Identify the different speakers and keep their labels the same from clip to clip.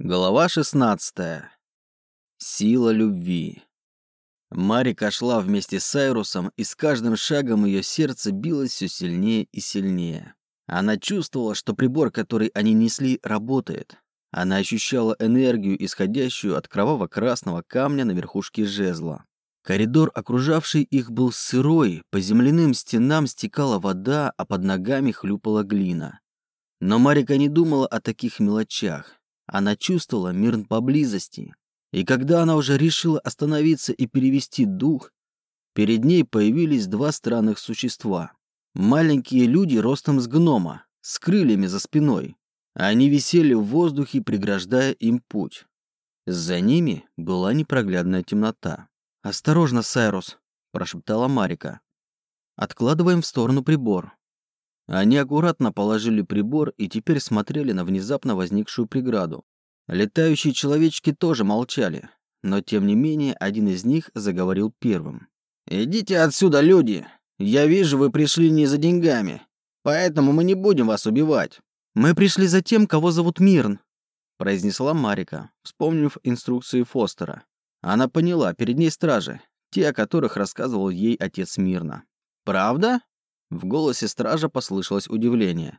Speaker 1: Глава 16. Сила любви. Марика шла вместе с Сайрусом, и с каждым шагом ее сердце билось все сильнее и сильнее. Она чувствовала, что прибор, который они несли, работает. Она ощущала энергию, исходящую от кроваво-красного камня на верхушке жезла. Коридор, окружавший их, был сырой, по земляным стенам стекала вода, а под ногами хлюпала глина. Но Марика не думала о таких мелочах. Она чувствовала мир поблизости. И когда она уже решила остановиться и перевести дух, перед ней появились два странных существа. Маленькие люди ростом с гнома, с крыльями за спиной. Они висели в воздухе, преграждая им путь. За ними была непроглядная темнота. «Осторожно, Сайрус», – прошептала Марика. «Откладываем в сторону прибор». Они аккуратно положили прибор и теперь смотрели на внезапно возникшую преграду. Летающие человечки тоже молчали, но тем не менее один из них заговорил первым. «Идите отсюда, люди! Я вижу, вы пришли не за деньгами, поэтому мы не будем вас убивать».
Speaker 2: «Мы пришли за тем, кого зовут Мирн», – произнесла Марика, вспомнив инструкции Фостера. Она поняла, перед ней стражи, те, о которых рассказывал ей отец Мирна.
Speaker 1: «Правда?» В голосе стража послышалось удивление.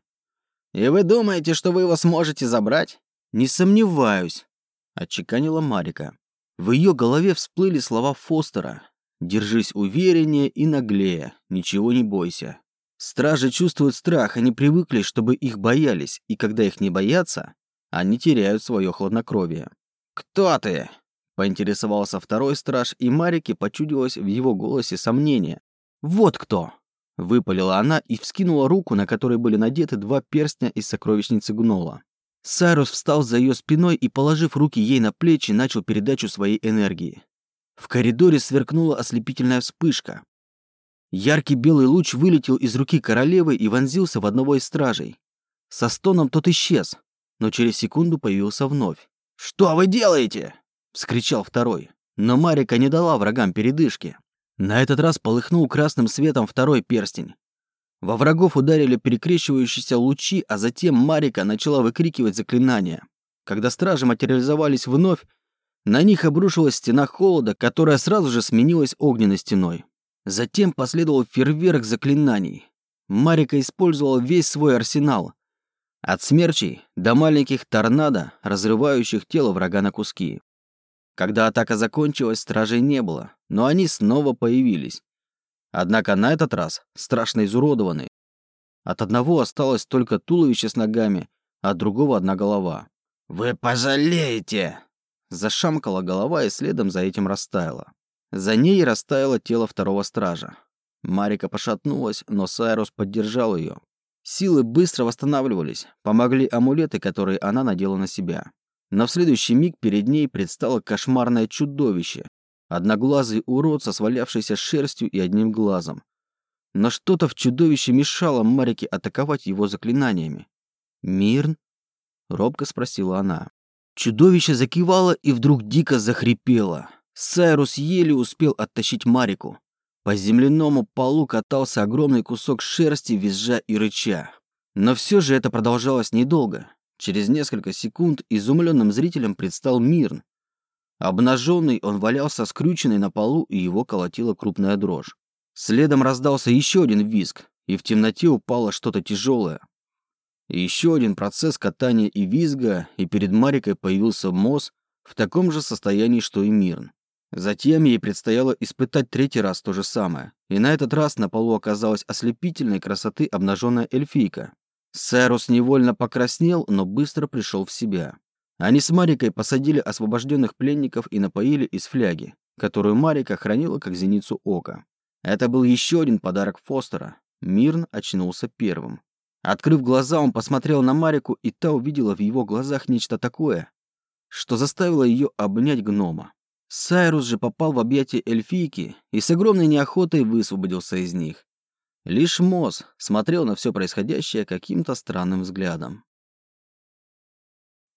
Speaker 1: «И вы думаете, что вы его сможете забрать?»
Speaker 2: «Не сомневаюсь», — отчеканила Марика. В ее голове всплыли слова Фостера. «Держись увереннее и наглее, ничего не бойся». Стражи чувствуют страх, они привыкли, чтобы их боялись, и когда их не боятся, они теряют свое хладнокровие.
Speaker 1: «Кто ты?»
Speaker 2: — поинтересовался второй страж, и Марике почудилось в его голосе сомнение.
Speaker 1: «Вот кто!»
Speaker 2: Выпалила она и вскинула руку, на которой были надеты два перстня из сокровищницы Гнола. Сайрус встал за ее спиной и, положив руки ей на плечи, начал передачу своей энергии. В коридоре сверкнула ослепительная вспышка. Яркий белый луч вылетел из руки королевы и вонзился в одного из стражей. Со стоном тот исчез, но через секунду появился вновь.
Speaker 1: «Что вы делаете?»
Speaker 2: — вскричал второй. Но Марика не дала врагам передышки. На этот раз полыхнул красным светом второй перстень. Во врагов ударили перекрещивающиеся лучи, а затем Марика начала выкрикивать заклинания. Когда стражи материализовались вновь, на них обрушилась стена холода, которая сразу же сменилась огненной стеной. Затем последовал фейерверк заклинаний. Марика использовала весь свой арсенал. От смерчей до маленьких торнадо, разрывающих тело врага на куски. Когда атака закончилась, стражей не было, но они снова появились. Однако на этот раз страшно изуродованы. От одного осталось только туловище с ногами, а от другого одна голова.
Speaker 1: «Вы пожалеете!»
Speaker 2: Зашамкала голова и следом за этим растаяла. За ней растаяло тело второго стража. Марика пошатнулась, но Сайрус поддержал ее. Силы быстро восстанавливались, помогли амулеты, которые она надела на себя. Но в следующий миг перед ней предстало кошмарное чудовище. Одноглазый урод со свалявшейся шерстью и одним глазом. Но что-то в чудовище мешало Марике атаковать его заклинаниями. «Мирн?» — робко спросила она. Чудовище закивало и вдруг дико захрипело. Сайрус еле успел оттащить Марику. По земляному полу катался огромный кусок шерсти, визжа и рыча. Но все же это продолжалось недолго. Через несколько секунд изумленным зрителям предстал Мирн. Обнаженный он валялся скрюченный на полу, и его колотила крупная дрожь. Следом раздался еще один визг, и в темноте упало что-то тяжелое. Еще один процесс катания и визга, и перед Марикой появился Мосс в таком же состоянии, что и Мирн. Затем ей предстояло испытать третий раз то же самое, и на этот раз на полу оказалась ослепительной красоты обнаженная эльфийка, Сэрус невольно покраснел, но быстро пришел в себя. Они с Марикой посадили освобожденных пленников и напоили из фляги, которую Марика хранила как зеницу ока. Это был еще один подарок Фостера. Мирн очнулся первым. Открыв глаза, он посмотрел на Марику, и та увидела в его глазах нечто такое, что заставило ее обнять гнома. Сайрус же попал в объятия эльфийки и с огромной неохотой высвободился из них. Лишь Моз смотрел на все происходящее каким-то странным взглядом.